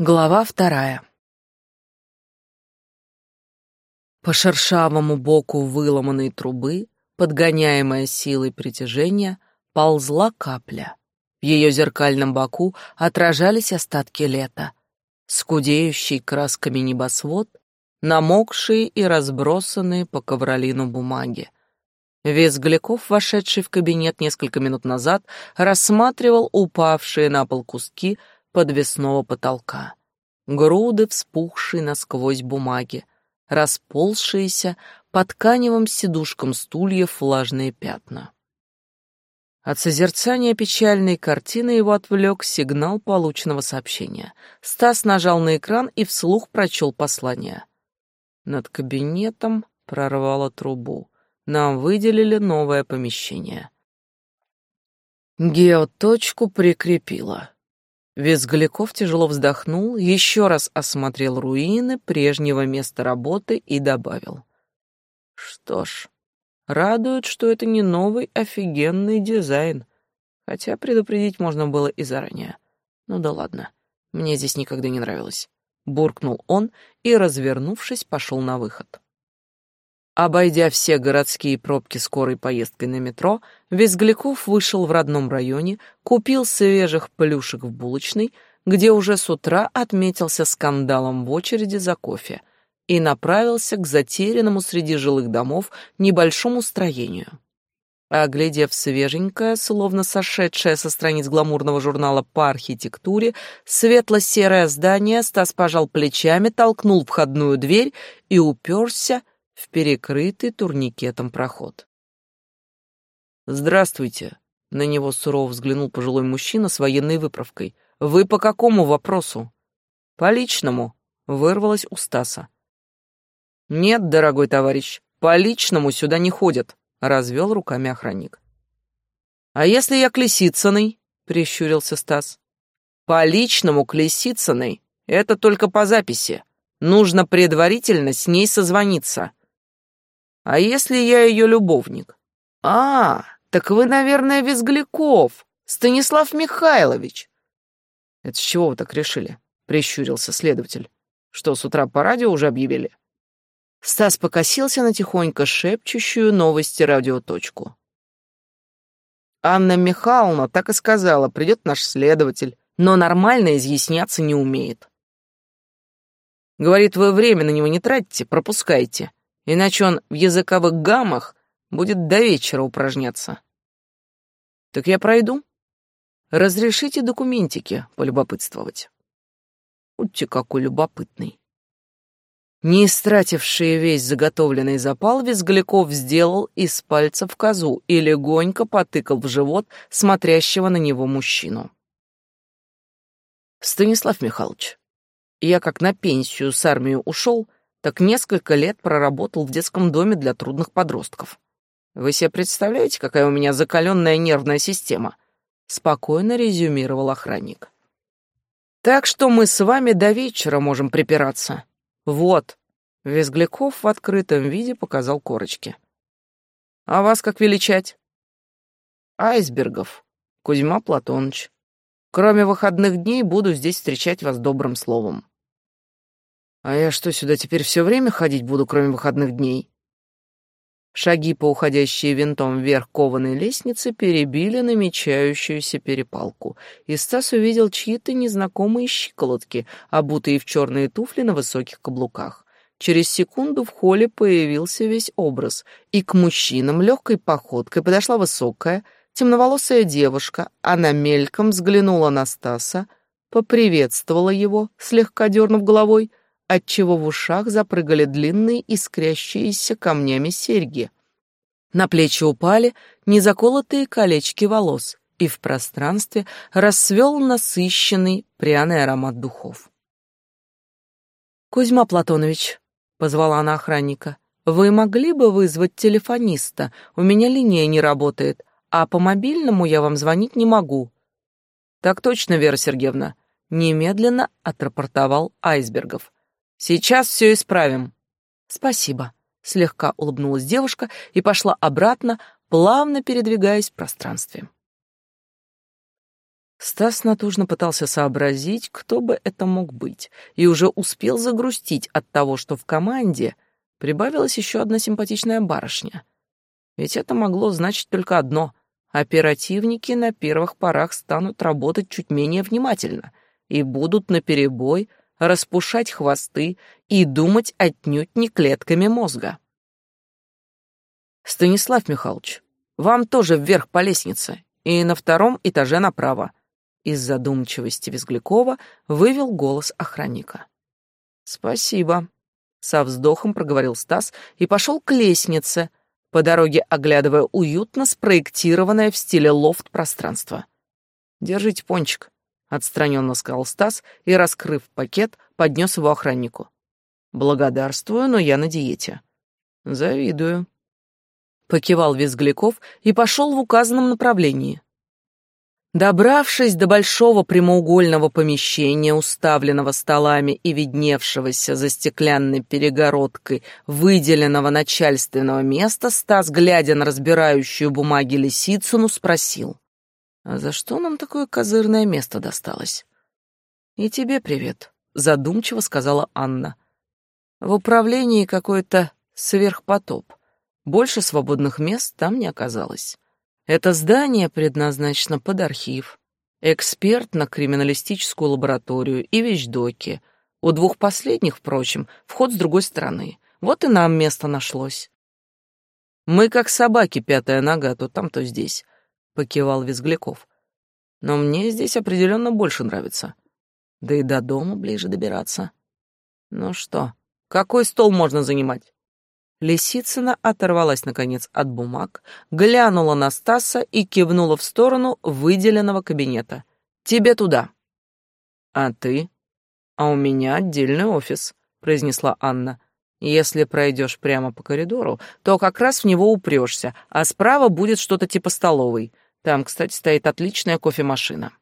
Глава вторая. По шершавому боку выломанной трубы, подгоняемая силой притяжения, ползла капля. В ее зеркальном боку отражались остатки лета, скудеющий красками небосвод, намокшие и разбросанные по ковролину бумаги. Визгляков, вошедший в кабинет несколько минут назад, рассматривал упавшие на пол куски подвесного потолка. Груды, вспухшие насквозь бумаги, расползшиеся по тканевым сидушкам стульев влажные пятна. От созерцания печальной картины его отвлек сигнал полученного сообщения. Стас нажал на экран и вслух прочел послание. Над кабинетом прорвало трубу. Нам выделили новое помещение. Геоточку прикрепила. Визгляков тяжело вздохнул, еще раз осмотрел руины прежнего места работы и добавил. Что ж, радует, что это не новый офигенный дизайн, хотя предупредить можно было и заранее. Ну да ладно, мне здесь никогда не нравилось. Буркнул он и, развернувшись, пошел на выход. Обойдя все городские пробки скорой поездкой на метро, Визгляков вышел в родном районе, купил свежих плюшек в булочной, где уже с утра отметился скандалом в очереди за кофе, и направился к затерянному среди жилых домов небольшому строению. Оглядев свеженькое, словно сошедшее со страниц гламурного журнала по архитектуре, светло-серое здание, Стас пожал плечами, толкнул входную дверь и уперся в перекрытый турникетом проход. «Здравствуйте», — на него сурово взглянул пожилой мужчина с военной выправкой. «Вы по какому вопросу?» «По личному», — вырвалось у Стаса. «Нет, дорогой товарищ, по личному сюда не ходят», — развел руками охранник. «А если я к Лисицыной?» — прищурился Стас. «По личному к Лисицыной это только по записи. Нужно предварительно с ней созвониться. А если я ее любовник? А, так вы, наверное, Визгляков, Станислав Михайлович. Это с чего вы так решили? Прищурился следователь. Что, с утра по радио уже объявили? Стас покосился на тихонько шепчущую новости радиоточку. Анна Михайловна так и сказала, придет наш следователь, но нормально изъясняться не умеет. Говорит, вы время на него не тратите, пропускайте иначе он в языковых гаммах будет до вечера упражняться. Так я пройду? Разрешите документики полюбопытствовать. Будьте какой любопытный. Не истративший весь заготовленный запал, Визгляков сделал из пальцев козу и легонько потыкал в живот смотрящего на него мужчину. Станислав Михайлович, я как на пенсию с армии ушел, так несколько лет проработал в детском доме для трудных подростков. Вы себе представляете, какая у меня закаленная нервная система? Спокойно резюмировал охранник. Так что мы с вами до вечера можем припираться. Вот. Визгляков в открытом виде показал корочки. А вас как величать? Айсбергов. Кузьма Платоныч. Кроме выходных дней буду здесь встречать вас добрым словом. А я что, сюда теперь все время ходить буду, кроме выходных дней? Шаги по уходящей винтом вверх кованой лестницы перебили намечающуюся перепалку, и Стас увидел чьи-то незнакомые щиколотки, обутые в черные туфли на высоких каблуках. Через секунду в холле появился весь образ, и к мужчинам легкой походкой подошла высокая, темноволосая девушка. Она мельком взглянула на Стаса, поприветствовала его, слегка дернув головой, отчего в ушах запрыгали длинные искрящиеся камнями серьги. На плечи упали незаколотые колечки волос, и в пространстве расцвел насыщенный пряный аромат духов. «Кузьма Платонович», — позвала она охранника, — «вы могли бы вызвать телефониста? У меня линия не работает, а по мобильному я вам звонить не могу». «Так точно, Вера Сергеевна», — немедленно отрапортовал Айсбергов. Сейчас все исправим. Спасибо. Слегка улыбнулась девушка и пошла обратно, плавно передвигаясь в пространстве. Стас натужно пытался сообразить, кто бы это мог быть, и уже успел загрустить от того, что в команде прибавилась еще одна симпатичная барышня. Ведь это могло значить только одно — оперативники на первых порах станут работать чуть менее внимательно и будут наперебой распушать хвосты и думать отнюдь не клетками мозга. «Станислав Михайлович, вам тоже вверх по лестнице и на втором этаже направо», из задумчивости Визглякова вывел голос охранника. «Спасибо», — со вздохом проговорил Стас и пошел к лестнице, по дороге оглядывая уютно спроектированное в стиле лофт пространство. «Держите пончик», — отстраненно сказал Стас и, раскрыв пакет, поднес его охраннику. «Благодарствую, но я на диете». «Завидую», — покивал Визгляков и пошел в указанном направлении. Добравшись до большого прямоугольного помещения, уставленного столами и видневшегося за стеклянной перегородкой выделенного начальственного места, Стас, глядя на разбирающую бумаги Лисицыну, спросил, «А за что нам такое козырное место досталось?» «И тебе привет», — задумчиво сказала Анна. «В управлении какой-то сверхпотоп. Больше свободных мест там не оказалось». Это здание предназначено под архив, экспертно-криминалистическую лабораторию и вещдоки. У двух последних, впрочем, вход с другой стороны. Вот и нам место нашлось. Мы как собаки, пятая нога, то там, то здесь, — покивал Визгляков. Но мне здесь определенно больше нравится. Да и до дома ближе добираться. Ну что, какой стол можно занимать? Лисицына оторвалась, наконец, от бумаг, глянула на Стаса и кивнула в сторону выделенного кабинета. «Тебе туда». «А ты?» «А у меня отдельный офис», — произнесла Анна. «Если пройдешь прямо по коридору, то как раз в него упрешься, а справа будет что-то типа столовой. Там, кстати, стоит отличная кофемашина».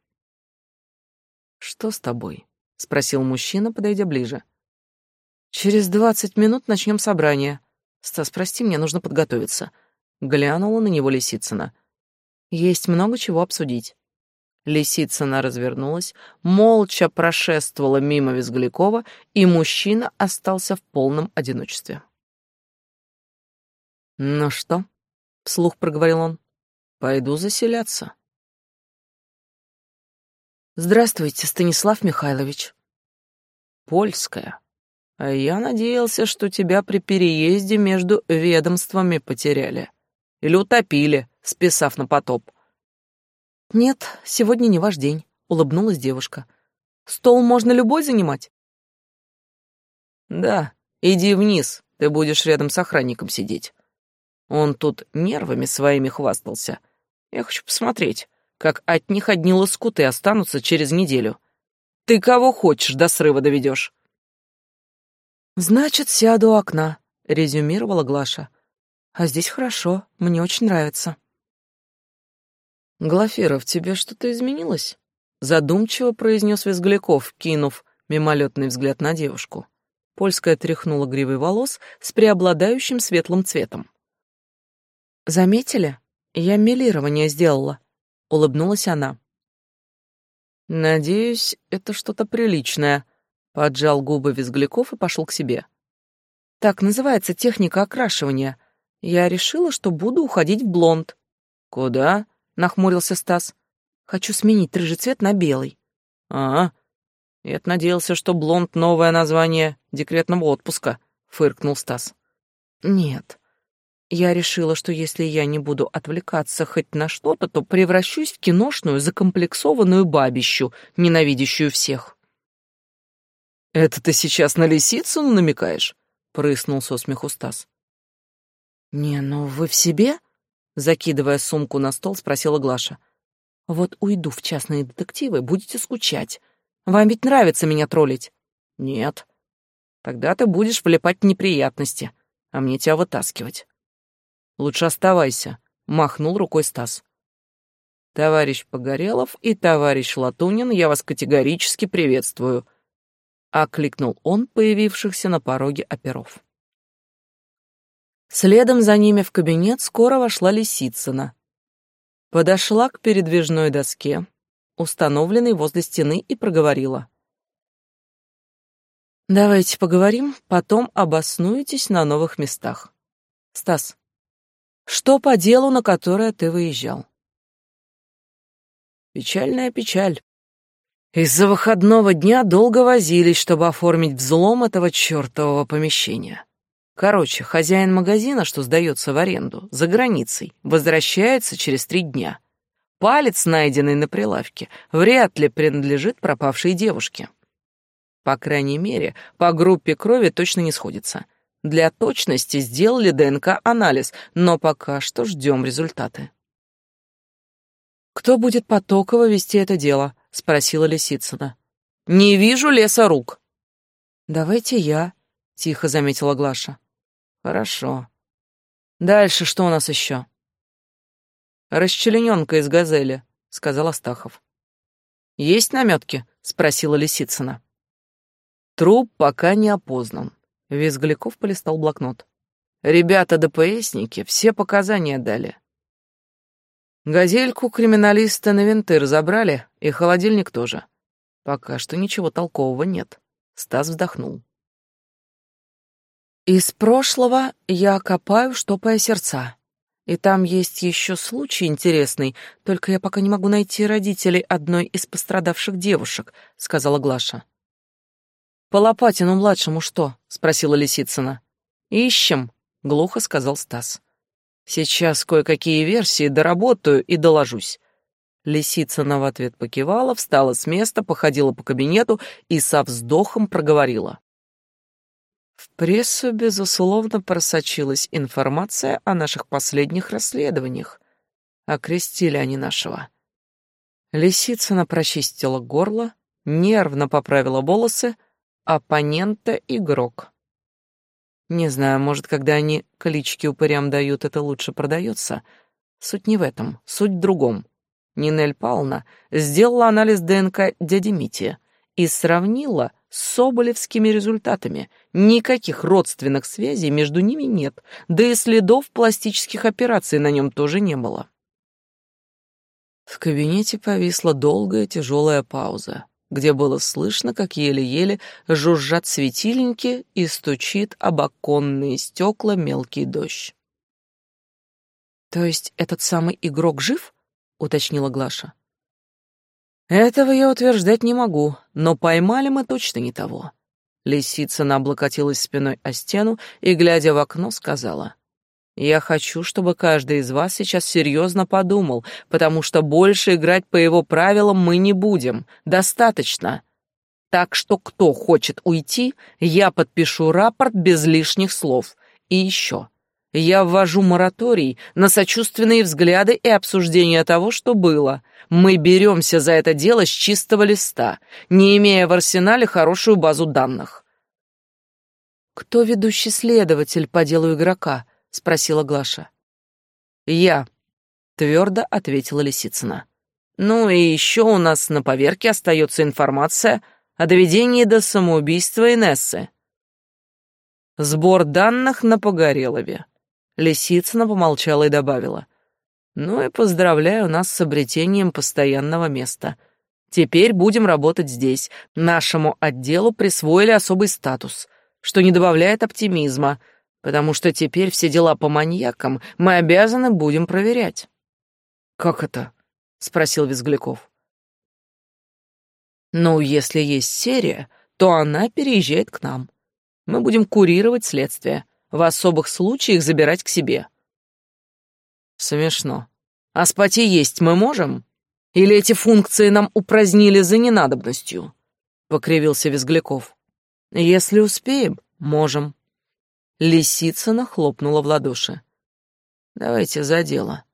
«Что с тобой?» — спросил мужчина, подойдя ближе. «Через двадцать минут начнем собрание», «Стас, прости, мне нужно подготовиться». Глянула на него Лисицына. «Есть много чего обсудить». Лисицына развернулась, молча прошествовала мимо Визглякова, и мужчина остался в полном одиночестве. «Ну что?» — вслух проговорил он. «Пойду заселяться». «Здравствуйте, Станислав Михайлович». «Польская», а я надеялся, что тебя при переезде между ведомствами потеряли. Или утопили, списав на потоп. Нет, сегодня не ваш день, улыбнулась девушка. Стол можно любой занимать? Да, иди вниз, ты будешь рядом с охранником сидеть. Он тут нервами своими хвастался. Я хочу посмотреть, как от них одни лоскуты останутся через неделю. Ты кого хочешь до срыва доведешь. «Значит, сяду у окна», — резюмировала Глаша. «А здесь хорошо, мне очень нравится». «Глафира, в тебе что-то изменилось?» — задумчиво произнес Визгляков, кинув мимолетный взгляд на девушку. Польская тряхнула гривой волос с преобладающим светлым цветом. «Заметили? Я мелирование сделала», — улыбнулась она. «Надеюсь, это что-то приличное», Поджал губы Визгляков и пошел к себе. Так называется техника окрашивания. Я решила, что буду уходить в блонд. Куда? Нахмурился Стас. Хочу сменить рыжий цвет на белый. А, я надеялся, что блонд — новое название декретного отпуска, фыркнул Стас. Нет. Я решила, что если я не буду отвлекаться хоть на что-то, то превращусь в киношную закомплексованную бабищу, ненавидящую всех. «Это ты сейчас на лисицу намекаешь?» — прыснул со смеху Стас. «Не, ну вы в себе?» — закидывая сумку на стол, спросила Глаша. «Вот уйду в частные детективы, будете скучать. Вам ведь нравится меня троллить?» «Нет. Тогда ты будешь влипать в неприятности, а мне тебя вытаскивать». «Лучше оставайся», — махнул рукой Стас. «Товарищ Погорелов и товарищ Латунин, я вас категорически приветствую», окликнул он появившихся на пороге оперов. Следом за ними в кабинет скоро вошла Лисицына. Подошла к передвижной доске, установленный возле стены, и проговорила. «Давайте поговорим, потом обоснуетесь на новых местах. Стас, что по делу, на которое ты выезжал?» Печальная печаль. Из-за выходного дня долго возились, чтобы оформить взлом этого чертового помещения. Короче, хозяин магазина, что сдается в аренду, за границей, возвращается через три дня. Палец, найденный на прилавке, вряд ли принадлежит пропавшей девушке. По крайней мере, по группе крови точно не сходится. Для точности сделали ДНК-анализ, но пока что ждем результаты. «Кто будет потоково вести это дело?» — спросила Лисицына. «Не вижу леса рук». «Давайте я», — тихо заметила Глаша. «Хорошо. Дальше что у нас еще?» «Расчлененка из газели», — сказал Астахов. «Есть наметки?» — спросила Лисицына. Труп пока не опознан. Визгляков полистал блокнот. Ребята ДПСники все показания дали. Газельку криминалиста на винты разобрали, и холодильник тоже. Пока что ничего толкового нет. Стас вздохнул. Из прошлого я копаю, штопая сердца. И там есть еще случай интересный, только я пока не могу найти родителей одной из пострадавших девушек, сказала Глаша. По Лопатину-младшему что? спросила Лисицына. Ищем, глухо сказал Стас. Сейчас кое-какие версии доработаю и доложусь. Лисицына в ответ покивала, встала с места, походила по кабинету и со вздохом проговорила. В прессу, безусловно, просочилась информация о наших последних расследованиях. Окрестили они нашего. Лисицына прочистила горло, нервно поправила волосы, оппонента — игрок. Не знаю, может, когда они клички упырям дают, это лучше продается. Суть не в этом, суть в другом. Нинель Павловна сделала анализ ДНК дяди Мити и сравнила с соболевскими результатами. Никаких родственных связей между ними нет, да и следов пластических операций на нем тоже не было. В кабинете повисла долгая тяжелая пауза где было слышно, как еле-еле жужжат светильники и стучит об оконные стекла мелкий дождь. «То есть этот самый игрок жив?» — уточнила Глаша. «Этого я утверждать не могу, но поймали мы точно не того». Лисица облокотилась спиной о стену и, глядя в окно, сказала. Я хочу, чтобы каждый из вас сейчас серьезно подумал, потому что больше играть по его правилам мы не будем. Достаточно. Так что кто хочет уйти, я подпишу рапорт без лишних слов. И еще. Я ввожу мораторий на сочувственные взгляды и обсуждение того, что было. Мы беремся за это дело с чистого листа, не имея в арсенале хорошую базу данных. Кто ведущий следователь по делу игрока? Спросила Глаша. Я, твердо ответила Лисицына. Ну и еще у нас на поверке остается информация о доведении до самоубийства Инессы. Сбор данных на Погорелове. Лисицына помолчала и добавила. Ну и поздравляю нас с обретением постоянного места. Теперь будем работать здесь. Нашему отделу присвоили особый статус, что не добавляет оптимизма — потому что теперь все дела по маньякам мы обязаны будем проверять». «Как это?» — спросил Визгляков. «Ну, если есть серия, то она переезжает к нам. Мы будем курировать следствие, в особых случаях забирать к себе». «Смешно. А спать и есть мы можем? Или эти функции нам упразднили за ненадобностью?» — покривился Визгляков. «Если успеем, можем. Лисицына хлопнула в ладоши. «Давайте за дело.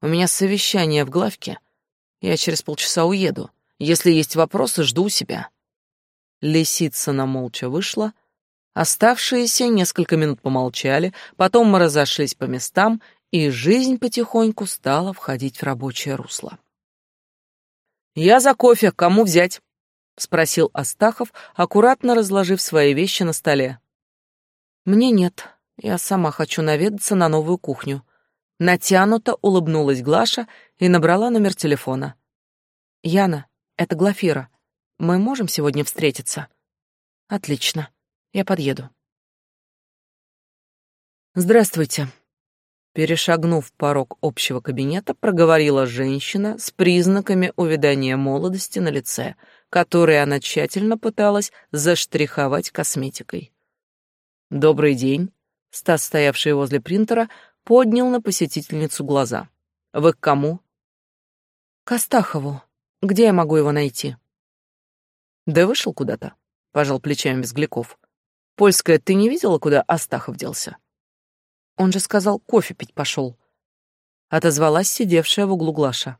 У меня совещание в главке. Я через полчаса уеду. Если есть вопросы, жду у себя». Лисицына молча вышла. Оставшиеся несколько минут помолчали, потом мы разошлись по местам, и жизнь потихоньку стала входить в рабочее русло. «Я за кофе, кому взять?» — спросил Астахов, аккуратно разложив свои вещи на столе. Мне нет. Я сама хочу наведаться на новую кухню. Натянуто улыбнулась Глаша и набрала номер телефона. Яна, это Глафира. Мы можем сегодня встретиться? Отлично. Я подъеду. Здравствуйте. Перешагнув порог общего кабинета, проговорила женщина с признаками увядания молодости на лице, которые она тщательно пыталась заштриховать косметикой. «Добрый день», — Стас, стоявший возле принтера, поднял на посетительницу глаза. «Вы к кому?» «К Астахову. Где я могу его найти?» «Да вышел куда-то», — пожал плечами Безгляков. «Польская, ты не видела, куда Астахов делся?» Он же сказал, кофе пить пошел. Отозвалась сидевшая в углу Глаша.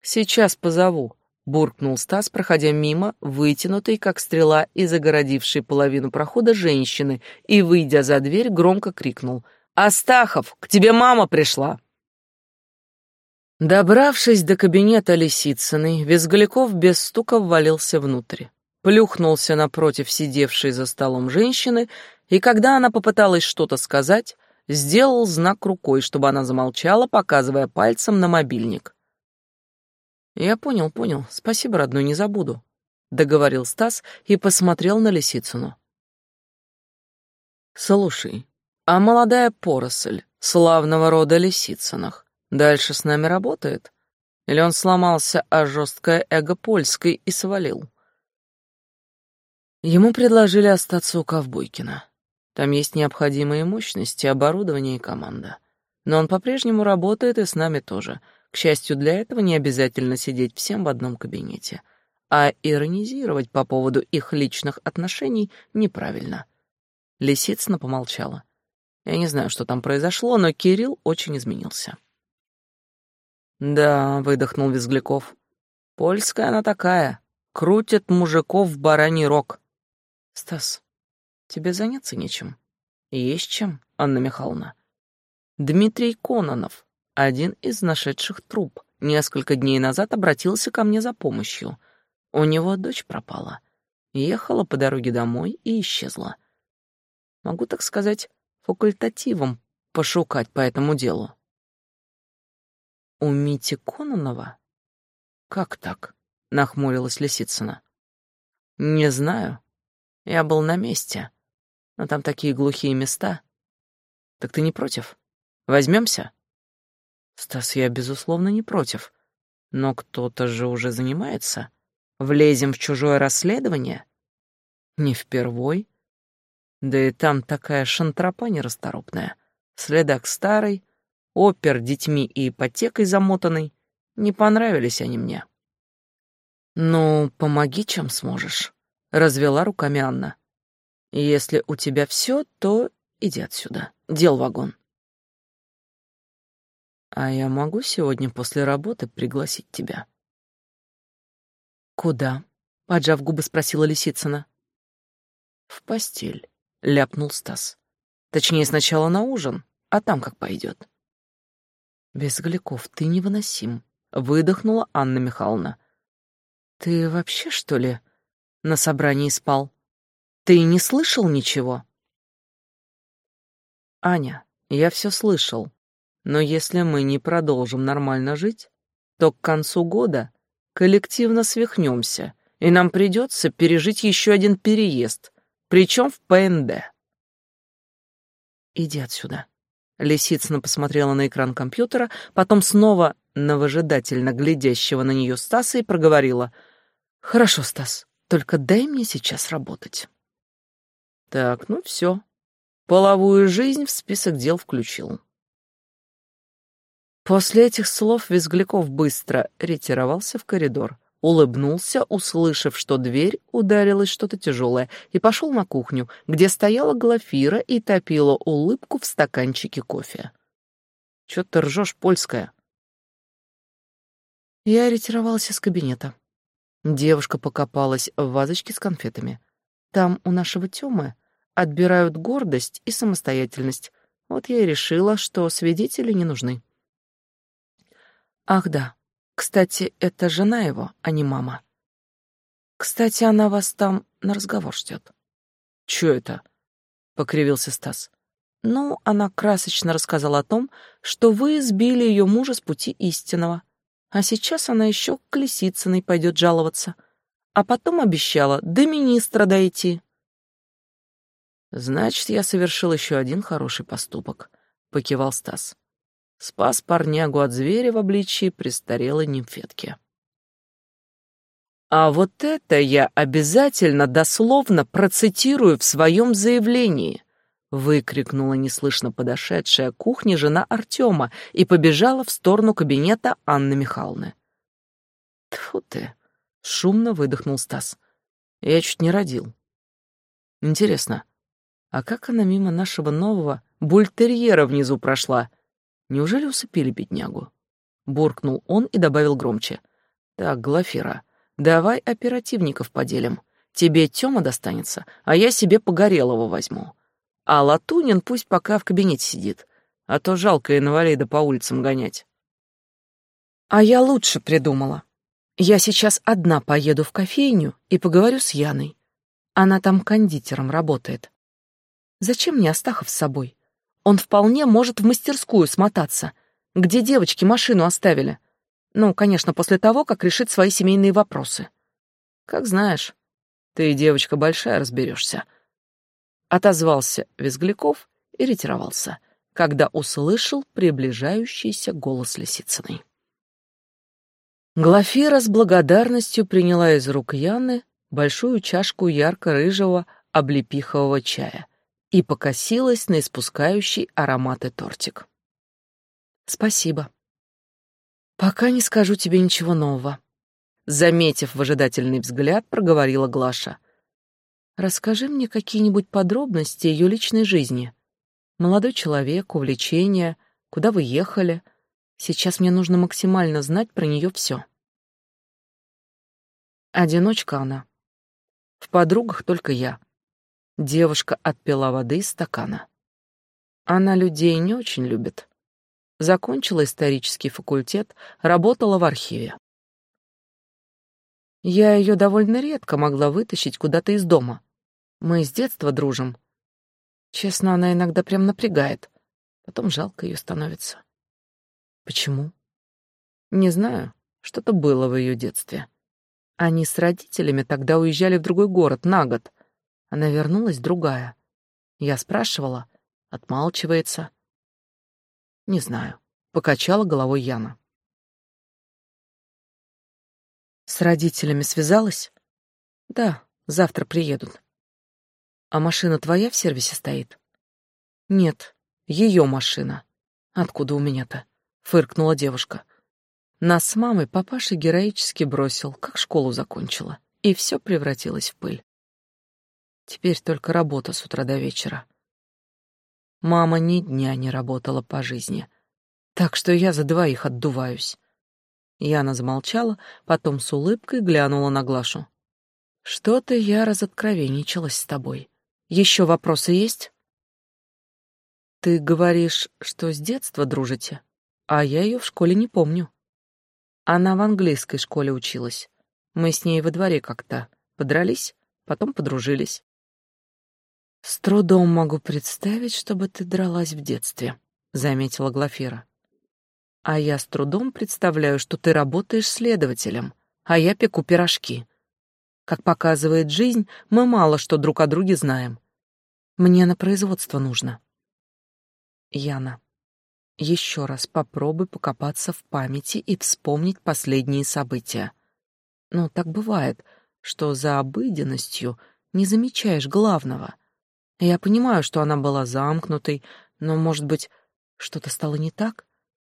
«Сейчас позову», — буркнул Стас, проходя мимо, вытянутой, как стрела, и загородившей половину прохода женщины, и, выйдя за дверь, громко крикнул. «Астахов, к тебе мама пришла!» Добравшись до кабинета Лисицыной, Визгаляков без стука ввалился внутрь. Плюхнулся напротив сидевшей за столом женщины, и когда она попыталась что-то сказать, сделал знак рукой, чтобы она замолчала, показывая пальцем на мобильник. «Я понял, понял. Спасибо, родной, не забуду», — договорил Стас и посмотрел на Лисицыну. «Слушай, а молодая поросль славного рода Лисицыных дальше с нами работает? Или он сломался о жесткое эго польской и свалил?» Ему предложили остаться у Ковбойкина. Там есть необходимые мощности, оборудование и команда. Но он по-прежнему работает и с нами тоже. К счастью, для этого не обязательно сидеть всем в одном кабинете. А иронизировать по поводу их личных отношений неправильно. Лисицына помолчала. Я не знаю, что там произошло, но Кирилл очень изменился. «Да», — выдохнул Визгляков. «Польская она такая. Крутит мужиков в бараний рог». «Стас, Тебе заняться нечем? Есть чем, Анна Михайловна. Дмитрий Кононов, один из нашедших труп, несколько дней назад обратился ко мне за помощью. У него дочь пропала. Ехала по дороге домой и исчезла. Могу, так сказать, факультативом пошукать по этому делу. У Мити Кононова? Как так? Нахмурилась Лисицына. Не знаю. Я был на месте но там такие глухие места. Так ты не против? Возьмемся? Стас, я, безусловно, не против. Но кто-то же уже занимается. Влезем в чужое расследование? Не впервой. Да и там такая шантропа нерасторопная. Следак старый, опер детьми и ипотекой замотанный. Не понравились они мне. «Ну, помоги, чем сможешь», — развела руками Анна. Если у тебя все, то иди отсюда. Дел вагон. А я могу сегодня после работы пригласить тебя? Куда? Поджав губы, спросила Лисицына. В постель, ляпнул Стас. Точнее, сначала на ужин, а там как пойдет. Безгляков, ты невыносим, выдохнула Анна Михайловна. Ты вообще, что ли, на собрании спал? Ты не слышал ничего? Аня, я все слышал. Но если мы не продолжим нормально жить, то к концу года коллективно свихнемся, и нам придется пережить еще один переезд, причем в ПНД. Иди отсюда. Лисицына посмотрела на экран компьютера, потом снова на выжидательно глядящего на нее Стаса и проговорила. «Хорошо, Стас, только дай мне сейчас работать». Так, ну все. Половую жизнь в список дел включил. После этих слов Визгляков быстро ретировался в коридор, улыбнулся, услышав, что дверь ударилась что-то тяжелое, и пошел на кухню, где стояла Глафира и топила улыбку в стаканчике кофе. «Чё ты ржешь, польская?» Я ретировалась из кабинета. Девушка покопалась в вазочке с конфетами. Там у нашего Тёмы отбирают гордость и самостоятельность. Вот я и решила, что свидетели не нужны. Ах да, кстати, это жена его, а не мама. Кстати, она вас там на разговор ждет. Чё это? покривился Стас. Ну, она красочно рассказала о том, что вы сбили ее мужа с пути истинного. А сейчас она еще к Лисицыной пойдет жаловаться. А потом обещала до министра дойти. Значит, я совершил еще один хороший поступок, покивал Стас. Спас парнягу от зверя в обличии престарелой нимфетки. А вот это я обязательно дословно процитирую в своем заявлении, выкрикнула неслышно подошедшая к кухне жена Артема и побежала в сторону кабинета Анны Михайловны. Тьфу ты, шумно выдохнул Стас. Я чуть не родил. Интересно, а как она мимо нашего нового бультерьера внизу прошла? Неужели усыпили беднягу? Буркнул он и добавил громче. Так, Глафира, Давай оперативников поделим. Тебе Тёма достанется, а я себе Погорелого возьму. А Латунин пусть пока в кабинете сидит, а то жалко инвалида по улицам гонять. А я лучше придумала. Я сейчас одна поеду в кофейню и поговорю с Яной. Она там кондитером работает. Зачем мне Астахов с собой? Он вполне может в мастерскую смотаться, где девочки машину оставили. Ну, конечно, после того, как решит свои семейные вопросы. Как знаешь, ты, девочка большая, разберешься. Отозвался Визгляков и ретировался, когда услышал приближающийся голос Лисицыной. Глафира с благодарностью приняла из рук Яны большую чашку ярко-рыжего облепихового чая и покосилась на испускающий ароматы тортик. «Спасибо», «Пока не скажу тебе ничего нового», — заметив выжидательный взгляд, проговорила Глаша. «Расскажи мне какие-нибудь подробности ее личной жизни. Молодой человек, увлечения, куда вы ехали. Сейчас мне нужно максимально знать про нее все». Одиночка она. В подругах только я. Девушка отпила воды из стакана. Она людей не очень любит. Закончила исторический факультет, работала в архиве. Я ее довольно редко могла вытащить куда-то из дома. Мы с детства дружим. Честно, она иногда прям напрягает. Потом жалко ее становится. Почему? Не знаю. Что-то было в ее детстве. Они с родителями тогда уезжали в другой город на год. Она вернулась другая. Я спрашивала, отмалчивается. Не знаю, покачала головой Яна. С родителями связалась? Да, завтра приедут. А машина твоя в сервисе стоит? Нет, ее машина. Откуда у меня-то? Фыркнула девушка. Нас с мамой папаша героически бросил, как школу закончила, и все превратилось в пыль. Теперь только работа с утра до вечера. Мама ни дня не работала по жизни. Так что я за двоих отдуваюсь. Яна замолчала, потом с улыбкой глянула на Глашу. Что-то я разоткровенничалась с тобой. Еще вопросы есть? Ты говоришь, что с детства дружите, а я ее в школе не помню. Она в английской школе училась. Мы с ней во дворе как-то подрались, потом подружились. С трудом могу представить, чтобы ты дралась в детстве, заметила Глафира. А я с трудом представляю, что ты работаешь следователем, а я пеку пирожки. Как показывает жизнь, мы мало что друг о друге знаем. Мне на производство нужно. Яна, еще раз попробуй покопаться в памяти и вспомнить последние события. Ну, так бывает, что за обыденностью не замечаешь главного — я понимаю, что она была замкнутой, но, может быть, что-то стало не так?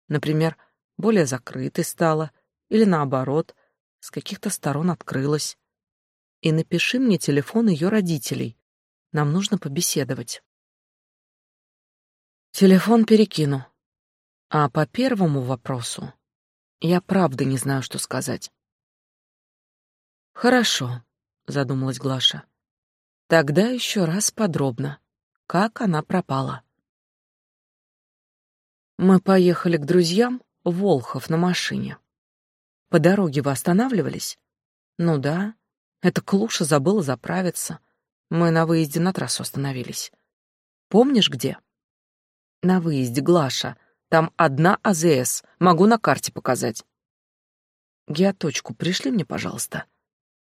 Например, более закрытой стала, или наоборот, с каких-то сторон открылась. И напиши мне телефон ее родителей. Нам нужно побеседовать. Телефон перекину. А по первому вопросу я правда не знаю, что сказать. Хорошо, задумалась Глаша. Тогда еще раз подробно, как она пропала. Мы поехали к друзьям Волхов на машине. По дороге вы останавливались? Ну да, эта клуша забыла заправиться. Мы на выезде на трассу остановились. Помнишь, где? На выезде, Глаша. Там одна АЗС, могу на карте показать. Геоточку пришли мне, пожалуйста.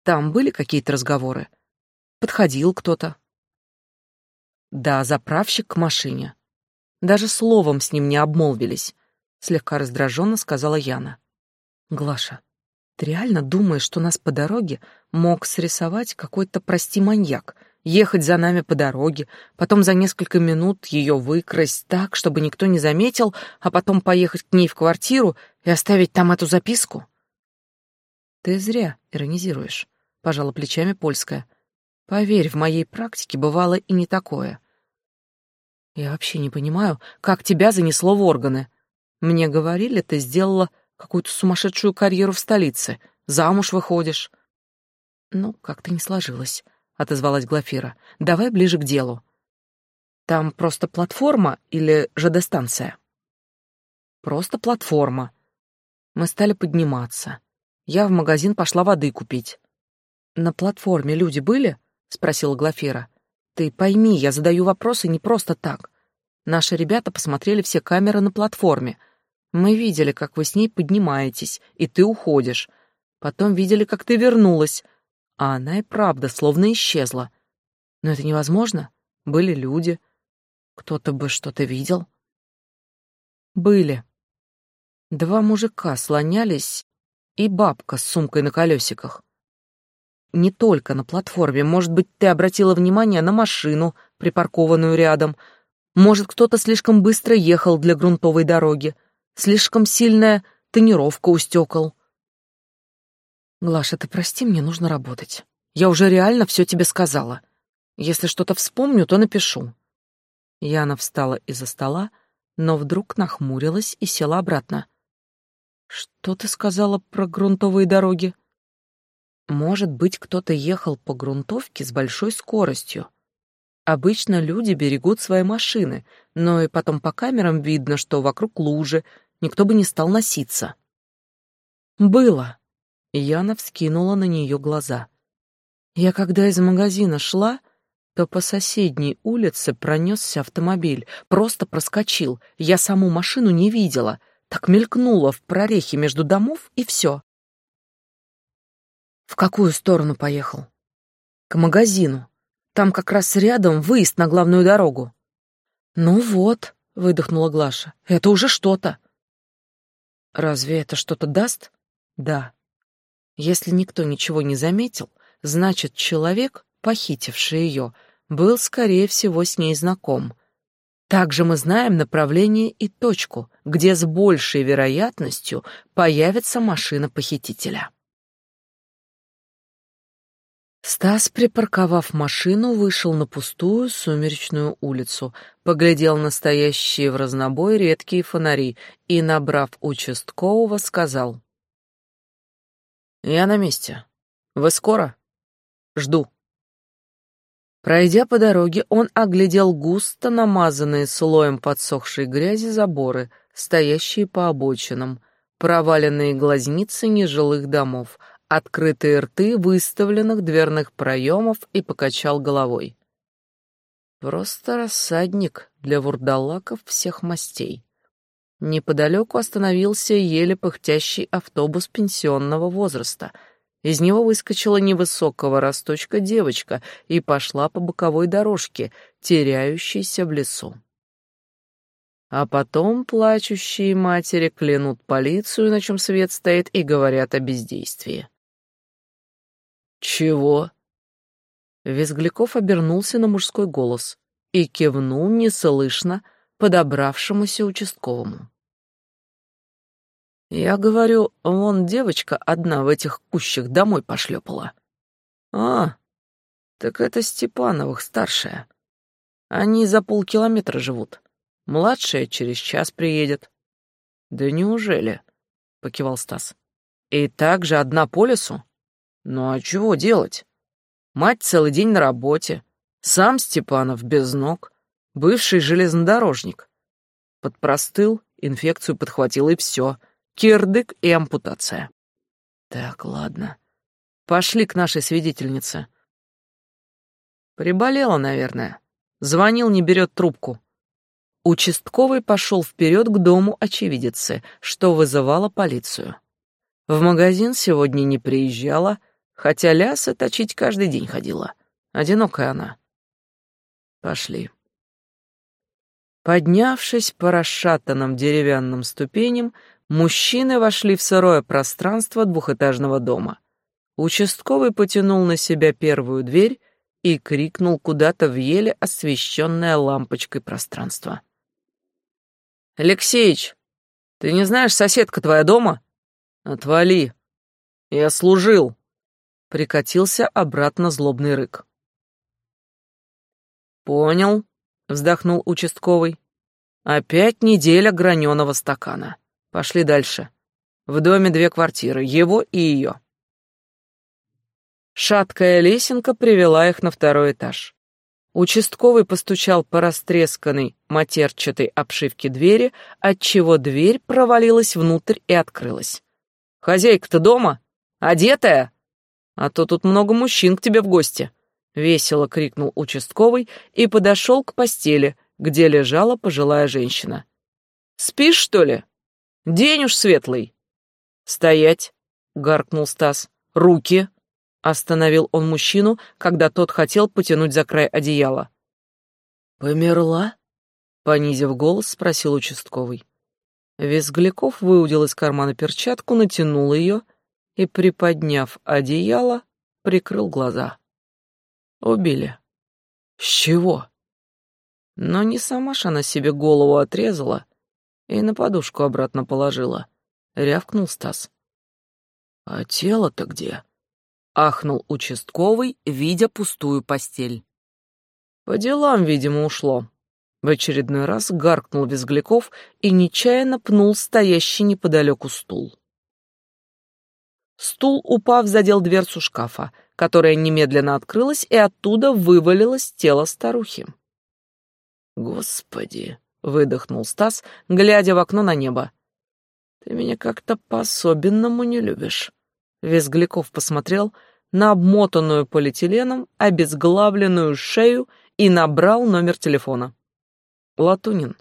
Там были какие-то разговоры? Подходил кто-то? Да, заправщик к машине. Даже словом с ним не обмолвились, слегка раздраженно сказала Яна. Глаша, ты реально думаешь, что нас по дороге мог срисовать какой-то, прости, маньяк, ехать за нами по дороге, потом за несколько минут ее выкрасть так, чтобы никто не заметил, а потом поехать к ней в квартиру и оставить там эту записку? Ты зря иронизируешь, пожала плечами польская. Поверь, в моей практике бывало и не такое. Я вообще не понимаю, как тебя занесло в органы. Мне говорили, ты сделала какую-то сумасшедшую карьеру в столице. Замуж выходишь. Ну, как-то не сложилось, отозвалась Глафира. Давай ближе к делу. Там просто платформа или ЖД-станция? Просто платформа. Мы стали подниматься. Я в магазин пошла воды купить. На платформе люди были? Спросила Глафира. Ты пойми, я задаю вопросы не просто так. Наши ребята посмотрели все камеры на платформе. Мы видели, как вы с ней поднимаетесь, и ты уходишь. Потом видели, как ты вернулась, а она и правда словно исчезла. Но это невозможно. Были люди. Кто-то бы что-то видел. Были. Два мужика слонялись, и бабка с сумкой на колесиках. Не только на платформе. Может быть, ты обратила внимание на машину, припаркованную рядом. Может, кто-то слишком быстро ехал для грунтовой дороги. Слишком сильная тонировка у стекол. Глаша, ты прости, мне нужно работать. Я уже реально все тебе сказала. Если что-то вспомню, то напишу. Яна встала из-за стола, но вдруг нахмурилась и села обратно. Что ты сказала про грунтовые дороги? Может быть, кто-то ехал по грунтовке с большой скоростью. Обычно люди берегут свои машины, но и потом по камерам видно, что вокруг лужи, никто бы не стал носиться. Было. Яна вскинула на нее глаза. Я когда из магазина шла, то по соседней улице пронесся автомобиль, просто проскочил. Я саму машину не видела, так мелькнула в прорехе между домов и все. В какую сторону поехал? К магазину. Там как раз рядом выезд на главную дорогу. Ну вот, выдохнула Глаша. Это уже что-то. Разве это что-то даст? Да. Если никто ничего не заметил, значит, человек, похитивший ее, был, скорее всего, с ней знаком. Также мы знаем направление и точку, где с большей вероятностью появится машина похитителя. Стас, припарковав машину, вышел на пустую сумеречную улицу, поглядел на стоящие в разнобой редкие фонари и, набрав участкового, сказал. «Я на месте. Вы скоро?» «Жду». Пройдя по дороге, он оглядел густо намазанные слоем подсохшей грязи заборы, стоящие по обочинам, проваленные глазницы нежилых домов, открытые рты выставленных дверных проемов и покачал головой. Просто рассадник для вурдалаков всех мастей. Неподалеку остановился еле пыхтящий автобус пенсионного возраста. Из него выскочила невысокого росточка девочка и пошла по боковой дорожке, теряющейся в лесу. А потом плачущие матери клянут полицию, на чем свет стоит, и говорят о бездействии. «Чего?» Визгляков обернулся на мужской голос и кивнул неслышно подобравшемуся участковому. «Я говорю, вон девочка одна в этих кущах домой пошлепала». «А, так это Степановых, старшая. Они за полкилометра живут. Младшая через час приедет». «Да неужели?» — покивал Стас. «И так же одна по лесу?» Ну а чего делать? Мать целый день на работе, сам Степанов без ног, бывший железнодорожник. Подпростыл, инфекцию подхватил и все. Кирдык и ампутация. Так, ладно. Пошли к нашей свидетельнице. Приболела, наверное. Звонил, не берет трубку. Участковый пошел вперед к дому очевидицы, что вызывало полицию. В магазин сегодня не приезжала, хотя лясы точить каждый день ходила. Одинокая она. Пошли. Поднявшись по расшатанным деревянным ступеням, мужчины вошли в сырое пространство двухэтажного дома. Участковый потянул на себя первую дверь и крикнул куда-то в еле освещенное лампочкой пространство. «Алексеич, ты не знаешь, соседка твоя дома?» «Отвали! Я служил!» Прикатился обратно злобный рык. «Понял», — вздохнул участковый. «Опять неделя граненого стакана. Пошли дальше. В доме две квартиры, его и ее». Шаткая лесенка привела их на второй этаж. Участковый постучал по растресканной матерчатой обшивке двери, отчего дверь провалилась внутрь и открылась. «Хозяйка-то дома? Одетая? А то тут много мужчин к тебе в гости!» Весело крикнул участковый и подошел к постели, где лежала пожилая женщина. «Спишь, что ли? День уж светлый!» «Стоять!» — гаркнул Стас. «Руки!» Остановил он мужчину, когда тот хотел потянуть за край одеяла. «Померла?» — понизив голос, спросил участковый. Визгляков выудил из кармана перчатку, натянул ее и, приподняв одеяло, прикрыл глаза. Убили. С чего? Но не сама ж она себе голову отрезала и на подушку обратно положила. Рявкнул Стас. А тело-то где? Ахнул участковый, видя пустую постель. По делам, видимо, ушло. В очередной раз гаркнул Визгляков и нечаянно пнул стоящий неподалеку стул. Стул, упав, задел дверцу шкафа, которая немедленно открылась, и оттуда вывалилось тело старухи. «Господи!» — выдохнул Стас, глядя в окно на небо. «Ты меня как-то по-особенному не любишь». Визгляков посмотрел на обмотанную полиэтиленом обезглавленную шею и набрал номер телефона. «Латунин,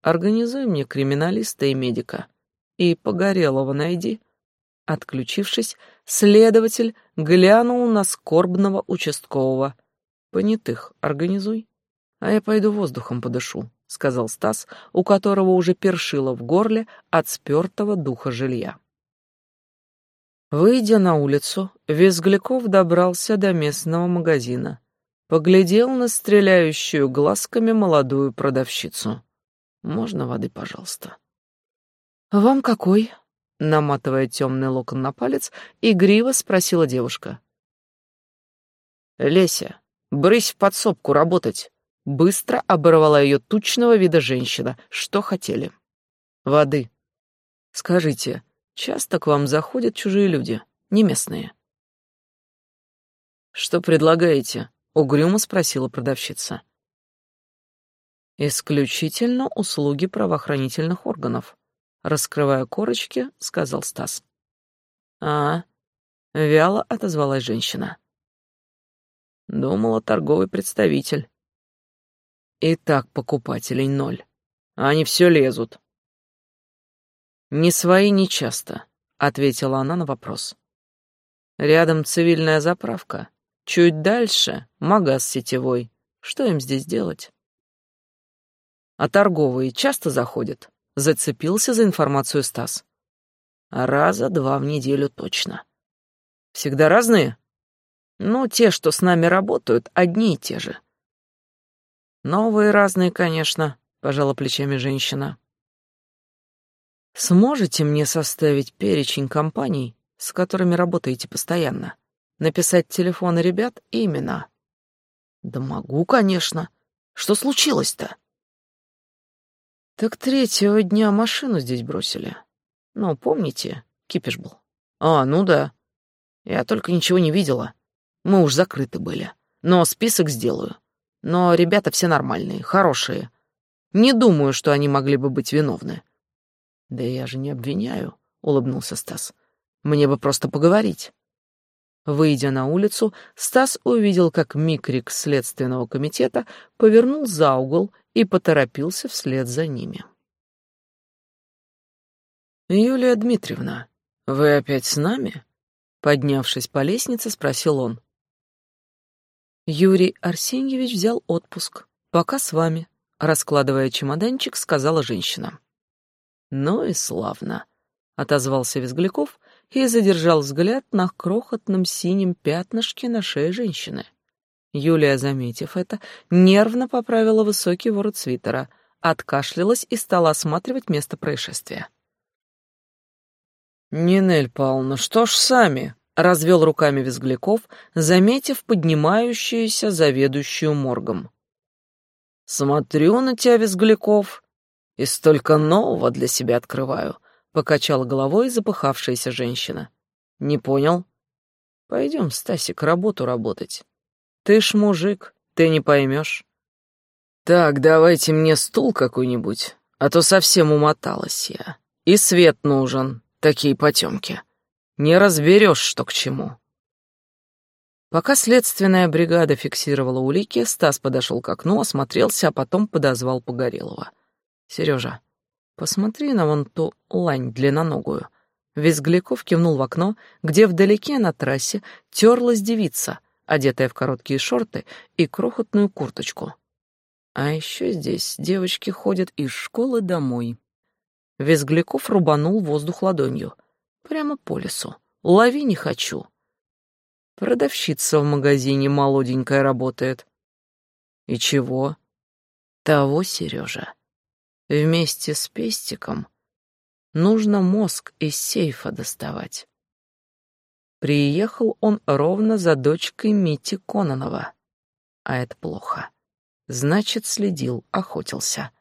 организуй мне криминалиста и медика. И Погорелого найди». Отключившись, следователь глянул на скорбного участкового. «Понятых организуй, а я пойду воздухом подышу», — сказал Стас, у которого уже першило в горле от спертого духа жилья. Выйдя на улицу, Визгляков добрался до местного магазина. Поглядел на стреляющую глазками молодую продавщицу. «Можно воды, пожалуйста?» «Вам какой?» Наматывая темный локон на палец, игриво спросила девушка. «Леся, брысь в подсобку работать!» Быстро оборвала ее тучного вида женщина. Что хотели? «Воды. Скажите, часто к вам заходят чужие люди, не местные?» «Что предлагаете?» — угрюмо спросила продавщица. «Исключительно услуги правоохранительных органов», Раскрывая корочки, сказал Стас. «А, вяло отозвалась женщина. Думала, торговый представитель. И так покупателей ноль. Они все лезут. «Не свои, не часто», — ответила она на вопрос. «Рядом цивильная заправка. Чуть дальше — магаз сетевой. Что им здесь делать?» «А торговые часто заходят?» Зацепился за информацию Стас. Раза два в неделю точно. Всегда разные? Ну, те, что с нами работают, одни и те же. Новые разные, конечно, пожала плечами женщина. Сможете мне составить перечень компаний, с которыми работаете постоянно? Написать телефоны ребят и имена? Да могу, конечно. Что случилось-то? Так третьего дня машину здесь бросили. Ну, помните, кипиш был. А, ну да. Я только ничего не видела. Мы уж закрыты были. Но список сделаю. Но ребята все нормальные, хорошие. Не думаю, что они могли бы быть виновны. Да я же не обвиняю, улыбнулся Стас. Мне бы просто поговорить. Выйдя на улицу, Стас увидел, как Микрик Следственного комитета повернул за угол и поторопился вслед за ними. «Юлия Дмитриевна, «Вы опять с нами?» Поднявшись по лестнице, спросил он. Юрий Арсеньевич взял отпуск. Пока с вами, раскладывая чемоданчик, сказала женщина. Ну и славно, отозвался Визгляков и задержал взгляд на крохотном синем пятнышке на шее женщины. Юлия, заметив это, нервно поправила высокий ворот свитера, откашлялась и стала осматривать место происшествия. «Нинель Павловна, что ж сами?» — развел руками Визгляков, заметив поднимающуюся заведующую моргом. «Смотрю на тебя, Визгляков, и столько нового для себя открываю», — покачала головой запыхавшаяся женщина. «Не понял?» «Пойдем, Стасик, работу работать. Ты ж мужик, ты не поймешь». «Так, давайте мне стул какой-нибудь, а то совсем умоталась я. И свет нужен, такие потемки. Не разберешь, что к чему. Пока следственная бригада фиксировала улики, Стас подошел к окну, осмотрелся, а потом подозвал Погорелова. «Сережа, посмотри на вон ту лань длинноногую». Визгляков кивнул в окно, где вдалеке на трассе терлась девица, одетая в короткие шорты и крохотную курточку. А еще здесь девочки ходят из школы домой. Визгляков рубанул воздух ладонью. Прямо по лесу. Лови не хочу. Продавщица в магазине молоденькая работает. И чего? Того, Сережа. Вместе с пестиком нужно мозг из сейфа доставать. Приехал он ровно за дочкой Мити Кононова. А это плохо. Значит, следил, охотился.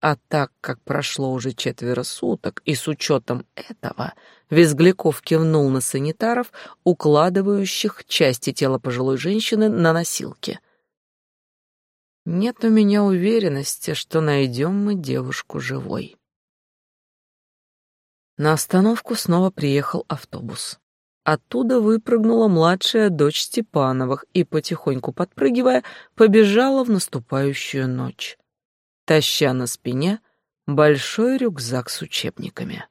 А так как прошло уже четверо суток, и с учетом этого Визгляков кивнул на санитаров, укладывающих части тела пожилой женщины на носилки. «Нет у меня уверенности, что найдем мы девушку живой». На остановку снова приехал автобус. Оттуда выпрыгнула младшая дочь Степановых и, потихоньку подпрыгивая, побежала в наступающую ночь таща на спине большой рюкзак с учебниками.